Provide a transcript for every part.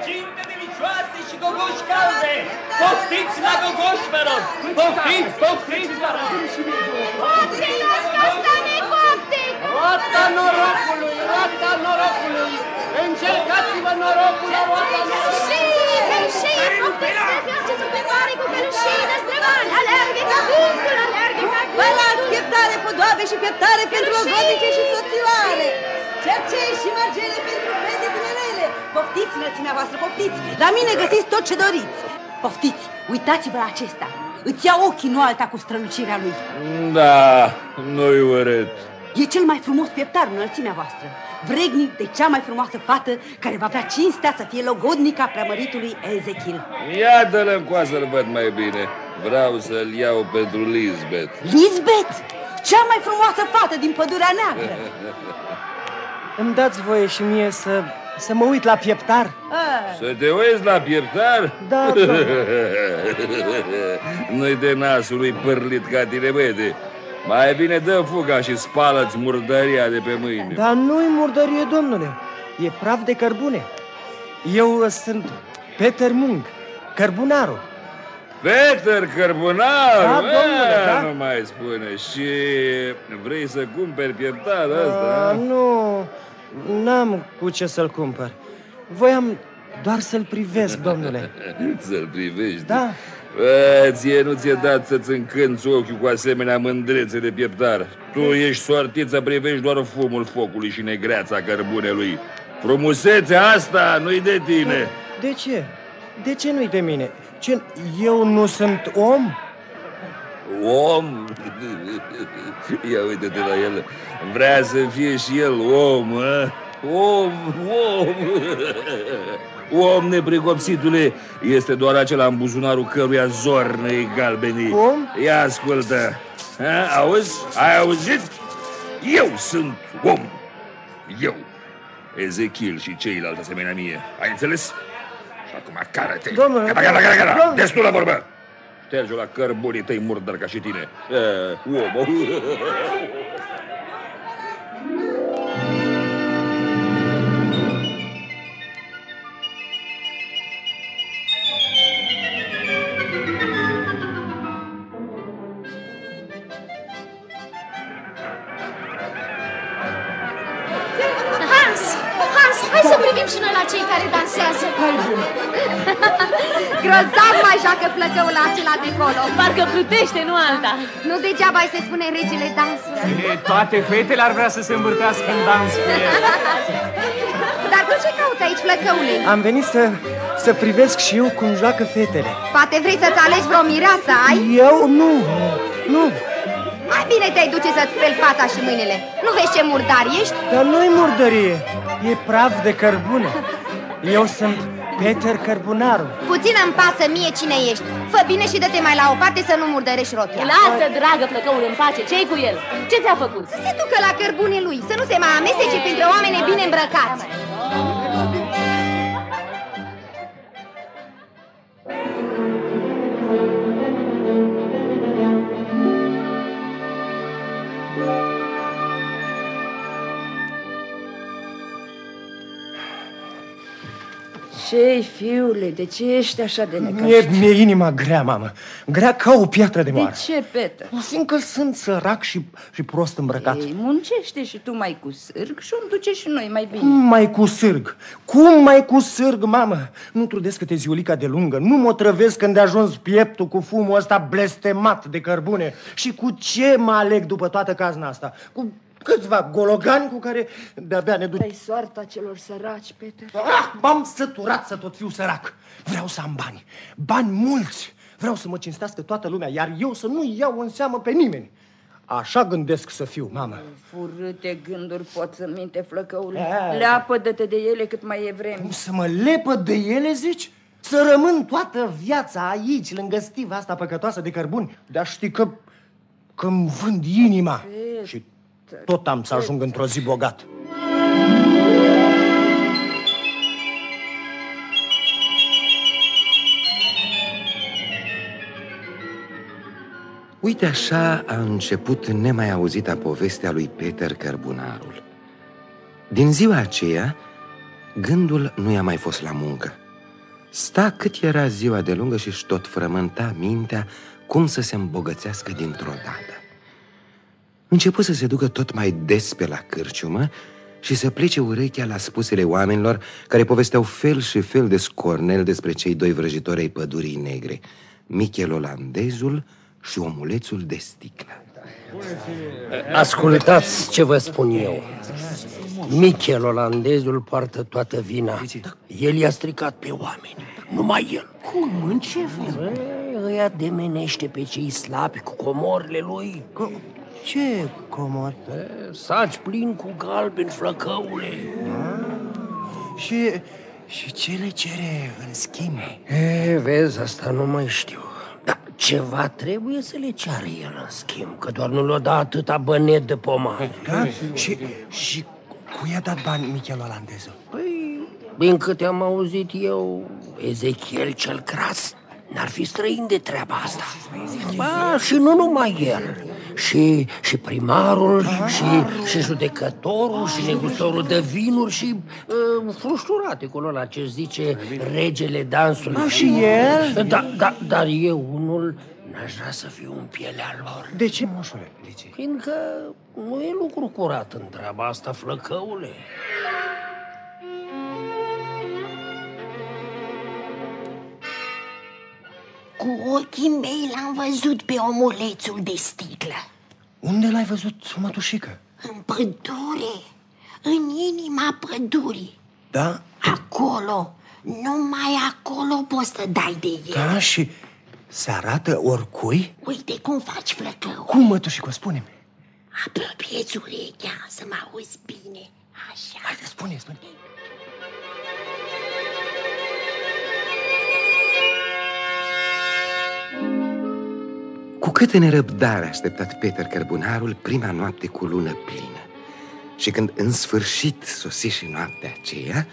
arginte delicioase și gogoși calde! Poftiți la gogoși, vă rog! Poftiți, poftiți, vă rog! Coptilos, castane, coptic! Roata norocului, roata norocului! Încercați-vă norocul la roata norocului! Călășie, călășie, poftiți să fiați pe mare cu călășie năstrăvani! Alergă ca vântul, alergă ca Vă las pieptare podoabe și pieptare pentru ogodice și soțioare! Cercei și margele pentru fete tinerele! Poftiți, înălțimea voastră, poftiți! La mine găsiți tot ce doriți! Poftiți, uitați-vă la acesta! Îți ia ochii, nu alta cu strălucirea lui. Da, nu-i urât. E cel mai frumos pieptar în înălțimea voastră, vregnic de cea mai frumoasă fată care va avea cinstea să fie logodnica preamăritului Ezechil. Iată-l încoa să-l văd mai bine. Vreau să-l iau pentru Lisbeth. Lisbeth, cea mai frumoasă fată din pădurea neagră. Îmi dați voie și mie să, să mă uit la pieptar? Ah, Să te uiți la pieptar? Da, domnule. Nu-i de nasul lui pârlit ca tine, băiete. Mai bine dă fuga și spală-ți murdăria de pe mâine. Dar nu-i murdărie, domnule. E praf de cărbune. Eu uh, sunt Peter Mung, cărbunarul. Peter Cărbunar! Da, domnule, da. Nu mai spune. Și vrei să cumperi pieptar A, asta? nu, n-am cu ce să-l cumpăr. Voiam doar să-l privesc, domnule. Să-l privești? Da. Bă, ție nu ți-e dat să-ți încânți ochiul cu asemenea mândrețe de pieptar. Tu ești sortit să privești doar fumul focului și negreața cărbunelui. Frumusețea asta nu-i de tine. De ce? De ce nu-i de mine? Ce, eu nu sunt om? Om? Ia uite-te la el. Vrea să fie și el om, a? Om, om. Om nepricopsitule este doar acela în buzunarul căruia zornă-i galbenii. Om? Ia ascultă. A, auzi? Ai auzit? Eu sunt om. Eu. Ezechiel și ceilalți asemenea mie. Ai înțeles? Și acum cară-te. Domnule, Gata, gata, gata, gata. domnule. Destul la vorbă. Șterge la cărbunii tăi murdări ca și tine. E, om. hai să privim și noi la cei care dansează. Grozav mai joacă flăcăul acela de colo. Parcă plutește, nu alta. Nu degeaba îi se spune regele dansului. E, toate fetele ar vrea să se învârtească în dans cu el. Dar tu ce cauți aici, flăcăule? Am venit să, să privesc și eu cum joacă fetele. Poate vrei să-ți alegi vreo mireasă, ai? Eu nu, nu. Mai bine te-ai duce să-ți speli fața și mâinile. Nu vezi ce murdar ești? Dar nu-i murdărie, e praf de cărbune. Eu sunt Peter Cărbunaru. Puțin îmi pasă mie cine ești. Fă bine și dă-te mai la o parte să nu murdărești rochia. Lasă, dragă plăcăul, în pace. Ce-i cu el? Ce ți-a făcut? Să se ducă la cărbunii lui, să nu se mai amestece printre oameni bine îmbrăcați. Ce-i, fiule, de ce ești așa de Mie, necăști? mie inima grea, mamă. Grea ca o piatră de De moară. ce, Peter? Fiindcă sunt sărac și, și prost îmbrăcat. Ei, muncește și tu mai cu sârg și o duce și noi mai bine. Cum mai cu sârg? Cum mai cu sârg, mamă? Nu trudesc câte ziulica de lungă, nu mă trăvesc când de ajuns pieptul cu fumul ăsta blestemat de cărbune. Și cu ce mă aleg după toată cazna asta? Cu câțiva gologani cu care de-abia ne duc. Ai soarta celor săraci, Peter. Ah, m-am săturat să tot fiu sărac. Vreau să am bani, bani mulți. Vreau să mă cinstească toată lumea, iar eu să nu iau în seamă pe nimeni. Așa gândesc să fiu, mamă. Furâte gânduri pot să minte, flăcăule. E. Leapă-dă-te de ele cât mai e vreme. Cum să mă lepă de ele, zici? Să rămân toată viața aici, lângă stiva asta păcătoasă de cărbuni, de-a ști că, că îmi vând inima. Și tot am să ajung într-o zi bogat. Uite așa a început nemai auzita povestea lui Peter Cărbunarul. Din ziua aceea, gândul nu i-a mai fost la muncă. Sta cât era ziua de lungă și-și tot frământa mintea cum să se îmbogățească dintr-o dată. Început să se ducă tot mai des pe la cârciumă și să plece urechea la spusele oamenilor care povesteau fel și fel de scornel despre cei doi vrăjitori ai pădurii negre, Michel Olandezul și omulețul de sticlă. Ascultați ce vă spun eu. Michel Olandezul poartă toată vina. El i-a stricat pe oameni, numai el. Cum? În ce fel? Îi ademenește pe cei slabi cu comorile lui. Ce comori? Saci plin cu galben flăcăule. Și, și ce le cere în schimb? E, vezi, asta nu mai știu. Dar ceva trebuie să le ceară el în schimb, că doar nu le-o da atâta bănet de pomană. Da? Și, și cu i-a dat bani Michel Olandezul? Păi, din câte am auzit eu, Ezechiel cel Cras n-ar fi străin de treaba asta. Ba, și nu numai el, și, și primarul, și, și judecătorul, și negustorul de vinuri, și uh, frușturate cu ăla ce zice regele dansului. A, și el? Da, da, dar eu unul n-aș vrea să fiu în pielea lor. De ce, moșule? De ce? Fiindcă nu e lucru curat în treaba asta, flăcăule. Cu ochii mei l-am văzut pe omulețul de sticlă. Unde l-ai văzut, mătușică? În pădure, în inima pădurii. Da? Acolo, numai acolo poți să dai de el. Da, și se arată oricui? Uite cum faci flăcău. Cum, mătușică, spune-mi? Apropieți urechea să mă auzi bine. Așa. Haide, spune, spune. Cu câtă nerăbdare a așteptat Peter Cărbunarul prima noapte cu lună plină. Și când în sfârșit sosi și noaptea aceea,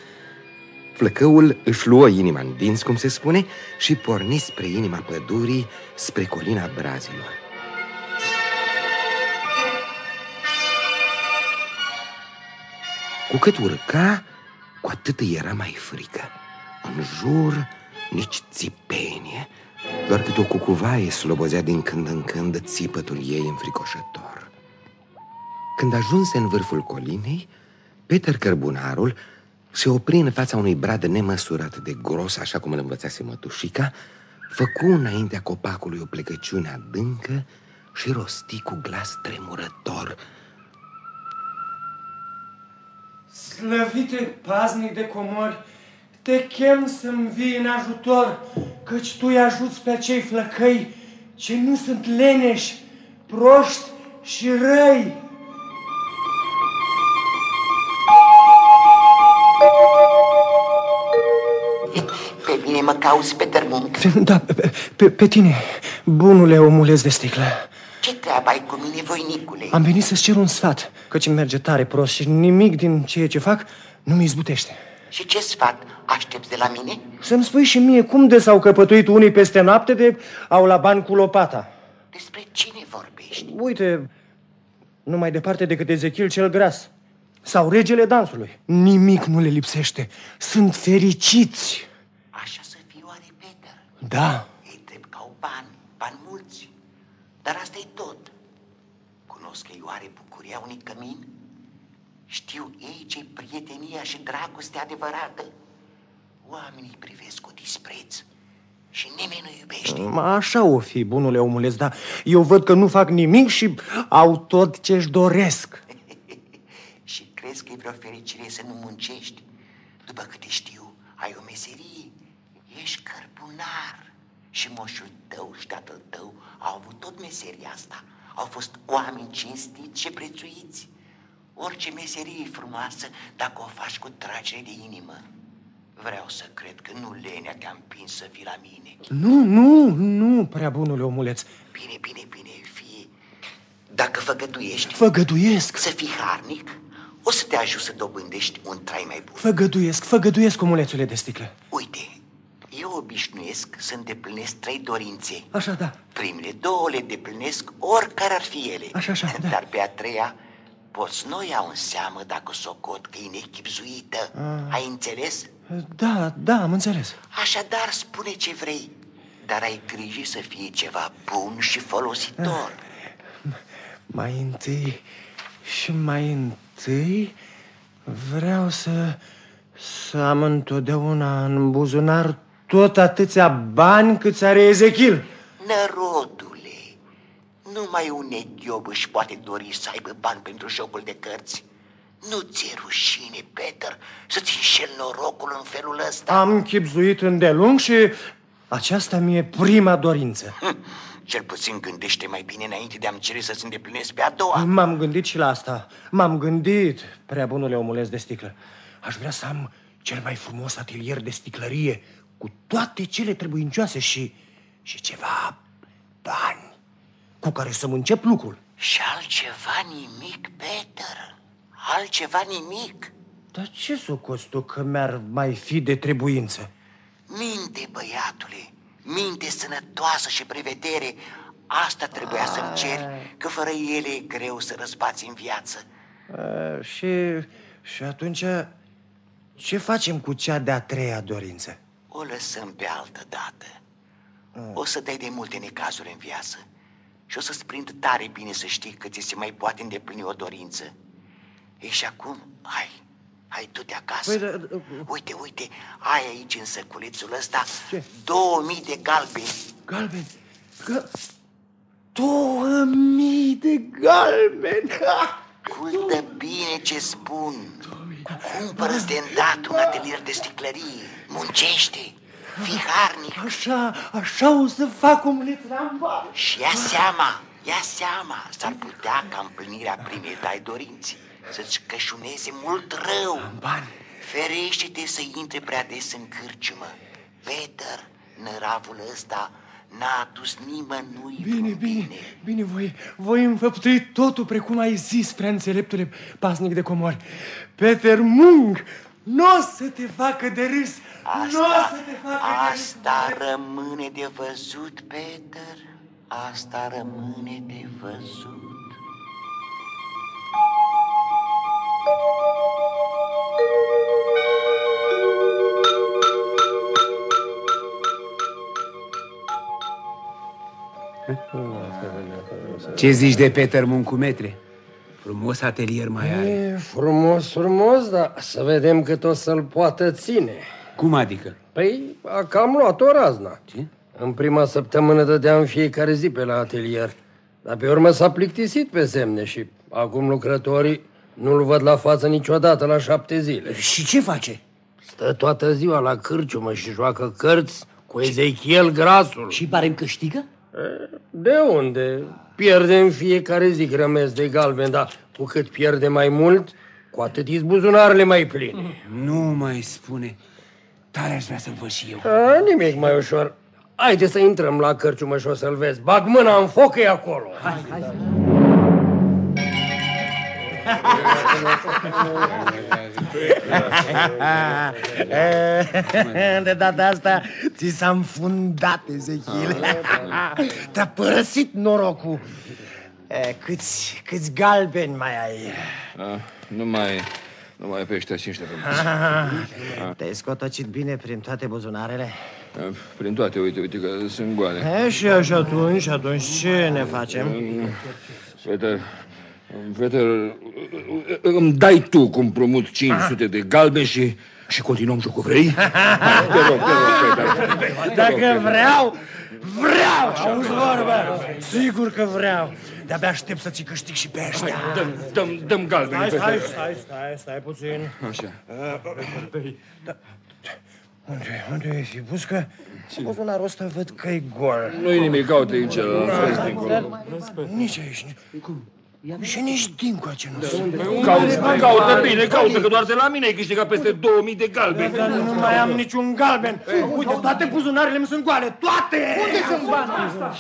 Flăcăul își luă inima în dinți, cum se spune, și porni spre inima pădurii, spre colina brazilor. Cu cât urca, cu atât îi era mai frică. În jur, nici țipenie, doar câte o cucuvaie slobozea din când în când țipătul ei înfricoșător. Când ajunse în vârful colinei, Peter Cărbunarul se opri în fața unui brad nemăsurat de gros, așa cum îl învățase mătușica, făcu înaintea copacului o plecăciune adâncă și rosti cu glas tremurător. Slăvite paznic de comori, te chem să-mi vii în ajutor, căci tu îi ajuți pe acei flăcăi ce nu sunt leneși, proști și răi. Pe mine mă cauți pe tărmânc. Da, pe, pe, pe tine, bunule omuleț de sticlă. Ce treabă ai cu mine, voinicule? Am venit să-ți cer un sfat, căci îmi merge tare prost și nimic din ceea ce fac nu mi izbutește. Și ce sfat aștepți de la mine? Să-mi spui și mie cum de s-au căpătuit unii peste noapte de au la bani cu lopata. Despre cine vorbești? Uite, nu mai departe decât Ezechiel cel gras. Sau regele dansului. Nimic nu le lipsește. Sunt fericiți. Așa să fie oare, Peter? Da. Ei drept că au bani, bani mulți. Dar asta e tot. Cunosc ei oare bucuria unui cămin? Știu ei ce prietenia și dragoste adevărată? Oamenii îi privesc cu dispreț și nimeni nu iubește. Așa o fi, bunule omuleț, dar eu văd că nu fac nimic și au tot ce-și doresc. și crezi că e vreo fericire să nu muncești? După câte știu, ai o meserie. Ești cărbunar. Și moșul tău și tatăl tău au avut tot meseria asta. Au fost oameni cinstiți și prețuiți. Orice meserie e frumoasă dacă o faci cu tragere de inimă. Vreau să cred că nu lenea te-a împins să vii la mine. Nu, nu, nu, prea bunule omuleț. Bine, bine, bine, fie. Dacă făgăduiești Făgăduiesc, să fii harnic, o să te ajut să dobândești un trai mai bun. făgăduiesc, făgăduiesc, omulețule de sticlă. Uite, eu obișnuiesc să îndeplinesc trei dorințe. Așa, da. Primele două le îndeplinesc oricare ar fi ele. Așa, așa, da. Dar pe a treia poți nu o iau în seamă dacă socot că e nechipzuită. Ah. Ai înțeles? Da, da, am înțeles. Așadar, spune ce vrei, dar ai grijă să fie ceva bun și folositor. Mai întâi și mai întâi vreau să, să am întotdeauna în buzunar tot atâția bani câți are Ezechil. Nărodule, numai un etiob își poate dori să aibă bani pentru jocul de cărți. Nu ți-e rușine, Peter, să-ți înșel norocul în felul ăsta? Am chipzuit îndelung și aceasta mi-e prima dorință. Hm, cel puțin gândește mai bine înainte de a-mi cere să-ți îndeplinesc pe a doua. M-am gândit și la asta. M-am gândit, prea bunule omuleț de sticlă. Aș vrea să am cel mai frumos atelier de sticlărie cu toate cele trebuincioase și, și ceva bani cu care să-mi încep lucrul. Și altceva nimic, Peter. Altceva nimic. Dar ce socoți tu că mi-ar mai fi de trebuință? Minte, băiatule, minte sănătoasă și prevedere. Asta trebuia să-mi cer, că fără ele e greu să răzbați în viață. A, și, și atunci ce facem cu cea de-a treia dorință? O lăsăm pe altă dată. O să dai de multe necazuri în viață și o să-ți prind tare bine să știi că ți se mai poate îndeplini o dorință. Ei, și acum, hai, hai du-te acasă. Păi, da, da, Uite, uite, ai aici în săculețul ăsta Ce? două mii de galbeni. Galbeni? Că... Două mii de galbeni! Ha! Ascultă bine ce spun. Cumpără-ți de îndată un atelier de sticlărie. Muncește, fii harnic Așa, așa o să fac omuleț la bani. și ia seama, ia seama. S-ar putea ca împlinirea primei tai dorinți să-ți cășuneze mult rău. Bani. Ferește-te să intre prea des în cârciumă. Peter, năravul ăsta n-a adus nimănui Bine, vreun bine, bine, voi, voi înfăptui totul precum ai zis, prea înțeleptule pasnic de comori. Peter Mung, nu o să te facă de râs, nu o Asta, să te facă de râs. asta rămâne de văzut, Peter. Asta rămâne de văzut. Ce zici de Peter Muncumetre? Frumos atelier mai are. E frumos, frumos, dar să vedem cât o să-l poată ține. Cum adică? Păi, a cam luat-o razna. Ce? În prima săptămână dădeam fiecare zi pe la atelier. Dar pe urmă s-a plictisit pe semne și acum lucrătorii nu-l văd la față niciodată la șapte zile. Și ce face? Stă toată ziua la cârciumă și joacă cărți cu Ezechiel Grasul. Și pare câștigă? De unde? Pierde în fiecare zi grămezi de galben, dar cu cât pierde mai mult, cu atât îți buzunarele mai pline. Nu mai spune. Tare aș vrea să-l văd și eu. A, nimic mai ușor. Haide să intrăm la cărciumă și o să-l vezi. Bag mâna în foc, e acolo. Hai, hai. De data asta ți s-a înfundat, Ezechiel. Te-a părăsit norocul. E, Câți, câți galbeni mai ai? Ah, nu mai, nu mai pe ăștia cinci de pe Ah, Te-ai scotocit bine prin toate buzunarele? Ah, Prin toate, uite, uite că sunt goale. E, și și atunci, și atunci ce ne facem? Peter, Peter, îmi dai tu cu împrumut 500 de galbeni și, și continuăm jocul, vrei? Hai, te rog, te rog, Peter. Dacă vreau, vreau, auzi vorba? Sigur că vreau. De-abia aștept să ți câștig și pe ăștia. Dăm, dăm, dăm galbeni, Stai, stai, Peter. stai, stai, stai puțin. Așa. Unde, unde ai fi pus că buzunarul ăsta văd că e gol. Nu-i nimic, caute aici, la frez dincolo. Nici aici. Cum? Și nici dincoace nu sunt. Caută, caută bine, caută, că doar de la mine ai câștigat peste 2000 de galbeni. Dar nu mai am niciun galben. Uite, toate buzunarele mi sunt goale, toate! Unde sunt banii?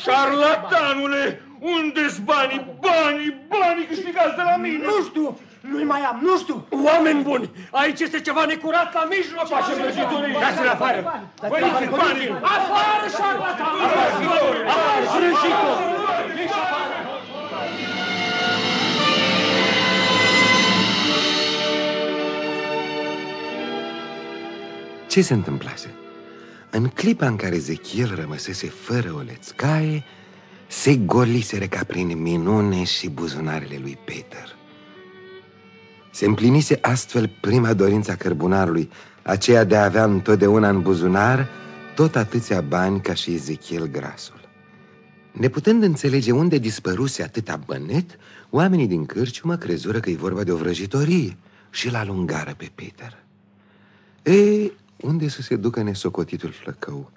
Șarlatanule, unde-s banii? Banii, banii câștigați de la mine. Nu știu, nu-i mai am, nu știu. Oameni buni, aici este ceva necurat la mijloc. Face vrăjitorii. Dați-l afară. Părinții, banii. Afară, șarlatan! Afară, vrăjitor! Ce se întâmplase? În clipa în care Ezechiel rămăsese fără o lețcaie, se goliseră ca prin minune și buzunarele lui Peter. Se împlinise astfel prima dorință a cărbunarului, aceea de a avea întotdeauna în buzunar tot atâția bani ca și Ezechiel grasul. Neputând înțelege unde dispăruse atâta bănet, oamenii din cârciumă crezură că e vorba de o vrăjitorie și l alungară pe Peter. Ei, unde să se ducă nesocotitul flăcău?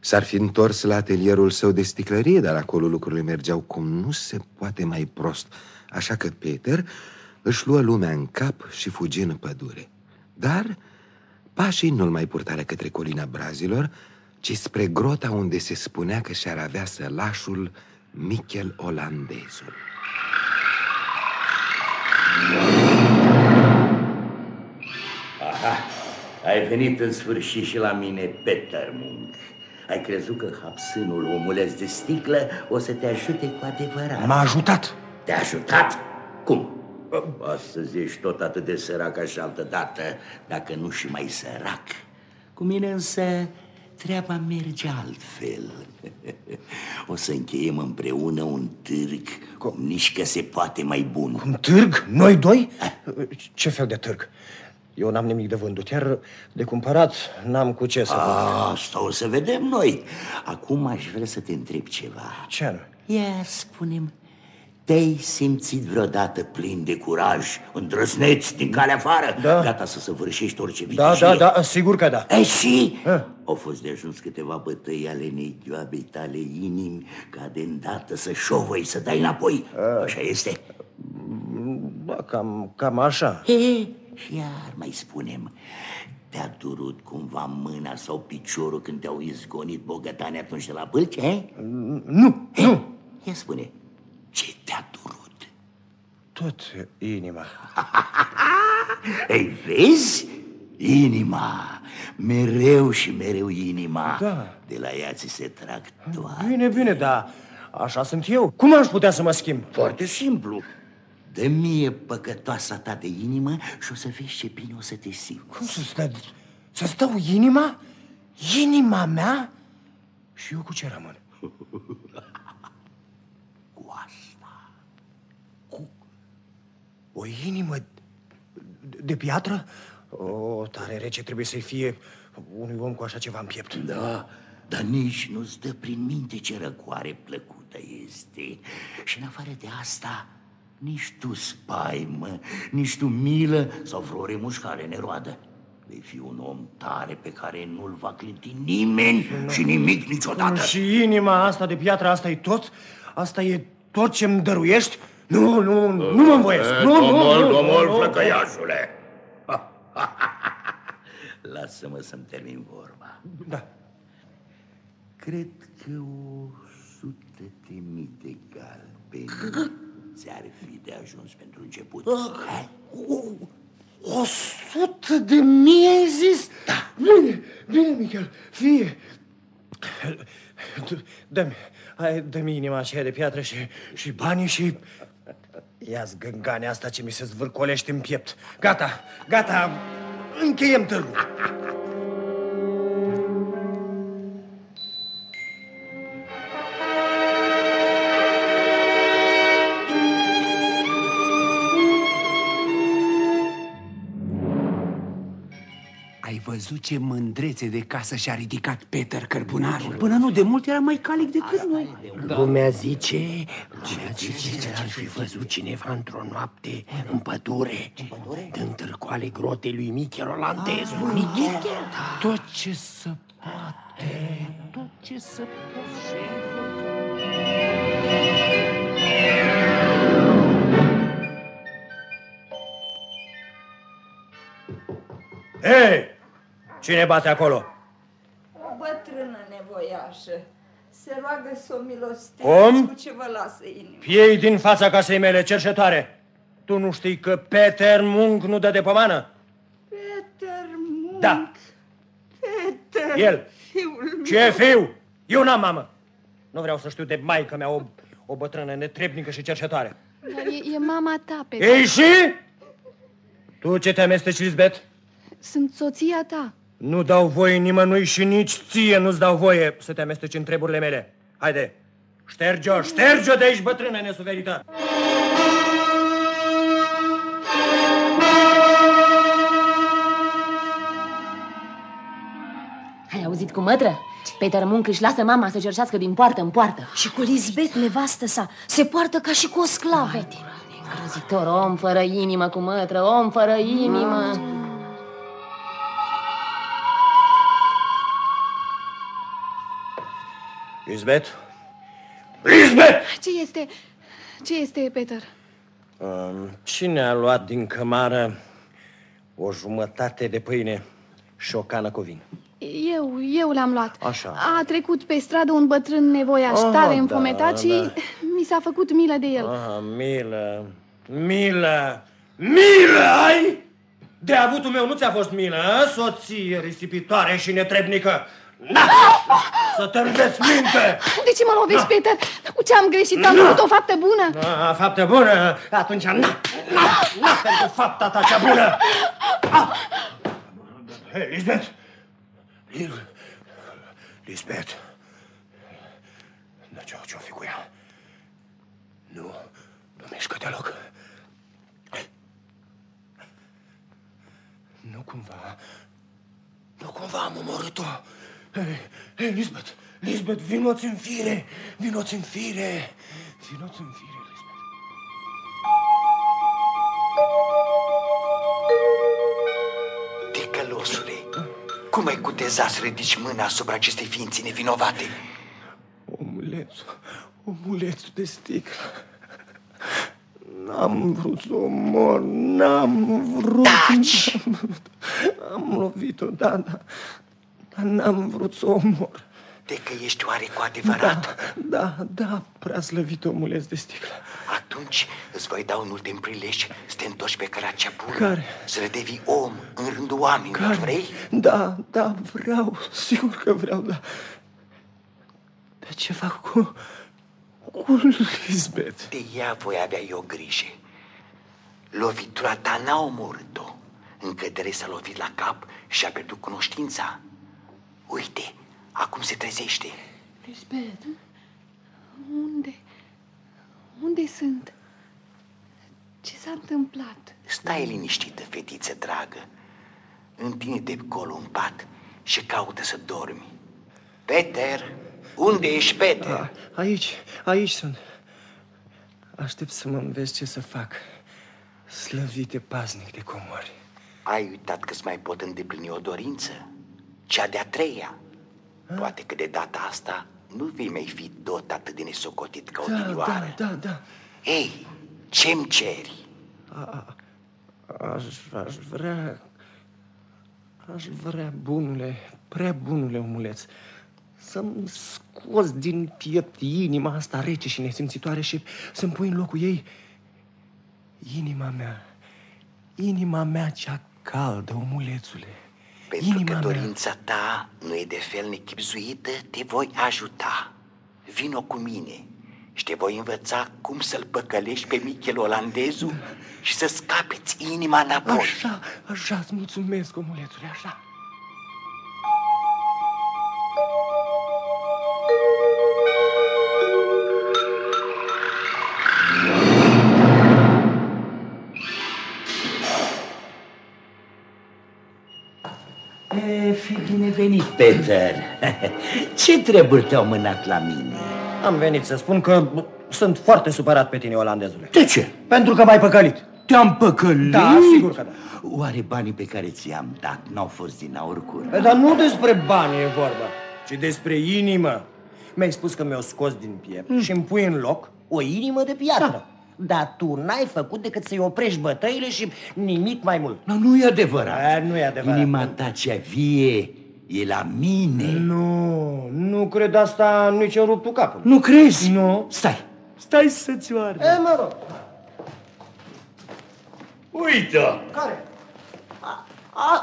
S-ar fi întors la atelierul său de sticlărie, dar acolo lucrurile mergeau cum nu se poate mai prost. Așa că Peter își luă lumea în cap și fugi în pădure. Dar pașii nu-l mai purtară către colina brazilor, ci spre grota unde se spunea că și-ar avea sălașul Michel Olandezul. Aha, ai venit în sfârșit și la mine, Peter Munk. Ai crezut că hapsânul omuleț de sticlă o să te ajute cu adevărat. M-a ajutat. Te-a ajutat? Cum? Astăzi ești tot atât de sărac ca și altă dată, dacă nu și mai sărac. Cu mine însă treaba merge altfel. O să încheiem împreună un târg, cum nici că se poate mai bun. Un târg? Noi doi? Ce fel de târg? Eu n-am nimic de vândut, iar de cumpărat n-am cu ce să vând. Asta o să vedem noi. Acum aș vrea să te întreb ceva. Ce anume? Ia, spunem, te-ai simțit vreodată plin de curaj, îndrăzneț din calea afară, Da. gata să săvârșești orice Da, victorie? da, da, sigur că da. E și A. au fost de ajuns câteva bătăi ale neghioabei tale inimi ca de îndată să șovăi, să dai înapoi. Așa este? Da, cam, cam așa. E, și iar mai spunem, te-a durut cumva mâna sau piciorul când te-au izgonit bogătanii atunci de la bâlci, eh? Nu, nu. Ia spune, ce te-a durut? Tot inima. Ei, vezi? Inima, mereu și mereu inima. Da. De la ea ți se trag toate. Bine, bine, dar așa sunt eu. Cum aș putea să mă schimb? Foarte simplu. Dă mie păcătoasa ta de inimă și o să vezi ce bine o să te simți. Cum să stă, să-ți dau inima? Inima mea? Și eu cu ce rămân? Cu asta. O inimă de, de piatră? O, tare rece trebuie să-i fie unui om cu așa ceva în piept. Da, dar nici nu-ți dă prin minte ce răcoare plăcută este. Și în afară de asta, nici tu spaimă, nici tu milă sau vreo remușcare neroadă. Vei fi un om tare pe care nu-l va clinti nimeni și nimic niciodată. Și inima asta de piatră, asta e tot? Asta e tot ce-mi dăruiești? Nu, nu, nu mă învoiesc. Nu, nu, domol, nu, domol, nu, nu. flăcăiașule. Lasă-mă să-mi termin vorba. Da. Cred că o sută de mii de galbeni ți-ar fi de ajuns pentru început. Hai. O sută de mii ai zis? Da. Bine, bine, Michel, fie. Dă-mi, hai, dă-mi inima aceea de piatră și, și banii și... Ia-ți gângania asta ce mi se zvârcolește în piept. Gata, gata, încheiem târgul. Văzut ce mândrețe de casă și-a ridicat Peter Cărbunarul? Până nu de mult era mai calic decât noi. Da. Lumea zice, lumea zice că ar fi văzut cineva într-o noapte în pădure, dând târcoale grotei lui Michel Olandezul. Michel? Tot ce să poate, tot ce să Hei! Cine bate acolo? O bătrână nevoiașă. Se roagă să o milostiți Cum? cu ce vă lasă inima. Piei din fața casei mele, cerșetoare! Tu nu știi că Peter Munk nu dă de pomană? Peter Munk. Da. Peter. El. Fiul meu. Ce fiu? Eu n-am mamă. Nu vreau să știu de maică mea o, o bătrână netrebnică și cerșetoare. Dar e, e mama ta, Peter. Ei și? Tu ce te amesteci, Lisbeth? Sunt soția ta. Nu dau voie nimănui și nici ție nu-ți dau voie să te amesteci în treburile mele. Haide, șterge-o, șterge-o de aici, bătrână nesuverită! Ai auzit cu mătră? Peter Munk își lasă mama să cerșească din poartă în poartă. Și cu Lisbeth, nevastă sa, se poartă ca și cu o sclavă. Îngrozitor om fără inimă cu mătră, om fără inimă. Lisbeth? Lisbeth! Ce este? Ce este, Peter? Um, cine a luat din cămară o jumătate de pâine și o cană cu vin? Eu, eu l-am luat. Așa. A trecut pe stradă un bătrân nevoiaș, Ah, tare da, înfometat și da. mi s-a făcut milă de el. Ah, milă, milă, milă ai? De avutul meu nu ți-a fost milă, a? soție risipitoare și netrebnică. Na! Să te înveți minte! De ce mă lovești, Peter? Cu ce am greșit? Am Na! făcut o faptă bună. A, faptă bună, atunci na, na, na pentru fapta ta cea bună. Ah! Hei, Lisbeth! Lis- Lisbeth! Da, ce, ce-o fi cu ea? Nu, nu mișcă deloc. Nu cumva, nu cumva am omorât-o. Hei, hei, Lisbeth, Lisbeth, vinoți în fire, vinoți în fire, vinoți în fire. Ticălosule, cum ai cutezat să ridici mâna asupra acestei ființe nevinovate? Omulețul, omulețul de sticlă. N-am vrut să o omor, n-am vrut. Taci! N-am, vrut. am lovit-o, da, da. Dar n-am vrut să o omor. De că ești oare cu adevărat? Da, da, da, prea slăvit omuleț de sticlă. Atunci îți voi da un ultim prilej să te întorci pe calea cea bună. Care? Să le devii om în rândul oamenilor, Care? vrei? Da, da, vreau, sigur că vreau, da. Dar ce fac cu, cu Lisbeth? De ea voi avea eu grijă. Lovitura ta n-a omorât-o. Încădere s-a lovit la cap și a pierdut cunoștința. Uite, acum se trezește. Lisbeth, unde? Unde sunt? Ce s-a întâmplat? Stai liniștită, fetiță dragă. Întinde-te colo în pat și caută să dormi. Peter, unde ești, Peter? A, aici, aici sunt. Aștept să mă înveți ce să fac. Slăvite paznic de comori. Ai uitat că-ți mai pot îndeplini o dorință? Cea de-a treia. Poate că de data asta nu vei mai fi tot atât de nesocotit ca Da, odinioară. da, da, da. Ei, ce-mi ceri? A, aș, aș vrea... Aș vrea, bunule, prea bunule omuleț, să-mi scoți din piept inima asta rece și nesimțitoare și să-mi pui în locul ei inima mea, inima mea cea caldă, omulețule. Pentru inima că mea. dorința ta nu e de fel nechipzuită, te voi ajuta. Vino cu mine și te voi învăța cum să-l păcălești pe Michel olandezul și să scapeți inima înapoi. Așa, așa, îți mulțumesc, omulețule, așa. E, fi binevenit, Peter. Ce treburi te-au mânat la mine? Am venit să spun că sunt foarte supărat pe tine, olandezule. De ce? Pentru că m-ai păcălit. Te-am păcălit? Da, sigur că da. Oare banii pe care ți-am dat n-au fost din aur curat? Păi, Dar nu despre bani e vorba, ci despre inimă. Mi-ai spus că mi-o scos din piept mm. și îmi pui în loc o inimă de piatră. Da. Dar tu n-ai făcut decât să-i oprești bătăile și nimic mai mult. Nu, nu e adevărat. A, nu e adevărat. Inima ta cea vie e la mine. Nu, nu cred asta nici în ruptul capul. Nu crezi? Nu. Stai, stai să-ți o arăt. E, mă rog. Uite! Care? A,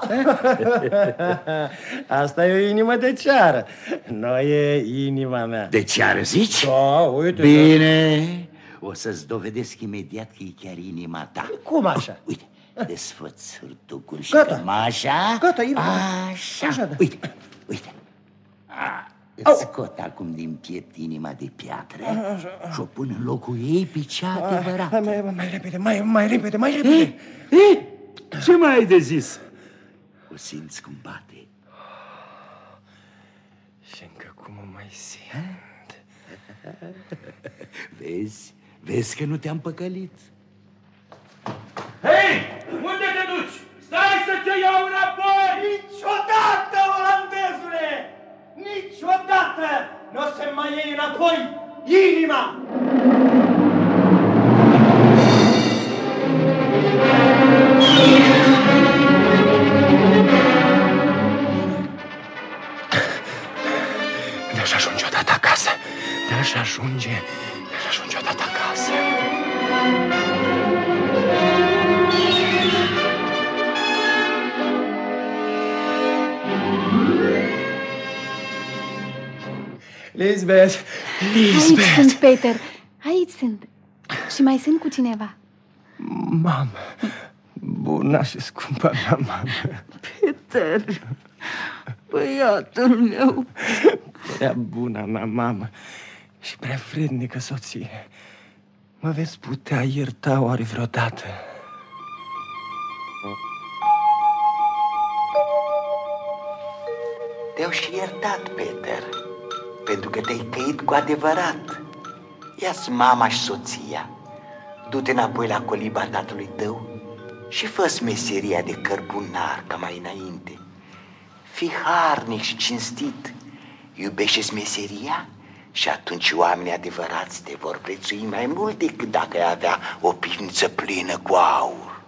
Asta e o inimă de ceară. Nu e inima mea. De ceară zici? Da, uite. Bine, o să-ți dovedesc imediat că e chiar inima ta. Cum așa? Uite, Desfăț surtucul și Gata. cămașa. Gata, e- Așa. Așa, da. Uite, uite. A, îți scot acum din piept inima de piatră și o pun în locul ei pe cea adevărată. Mai, mai, mai repede, mai, mai repede, mai repede. Ce mai ai de zis? O simți cum bate. Și încă cum o mai simt. Vezi? Vezi că nu te-am păcălit. Hei! Unde te duci? Stai să te iau înapoi! Niciodată, olandezule! Niciodată nu o să mai iei înapoi inima! Lisbeth, Aici Lisbeth! sunt, Peter. Aici sunt. Și mai sunt cu cineva. Mamă, bună și scumpa mea mamă. Peter, băiatul meu. Prea bună mea mamă și prea vrednică soție. Mă veți putea ierta oare vreodată? Te-au și iertat, Peter, pentru că te-ai căit cu adevărat. Ia-ți mama și soția, du-te înapoi la coliba tatălui tău și fă meseria de cărbunar ca mai înainte. Fii harnic și cinstit, iubește meseria și atunci oamenii adevărați te vor prețui mai mult decât dacă ai avea o pivniță plină cu aur.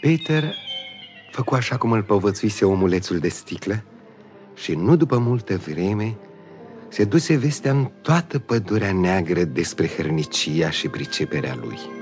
Peter făcu așa cum îl povățuise omulețul de sticlă și nu după multă vreme se duse vestea în toată pădurea neagră despre hărnicia și priceperea lui.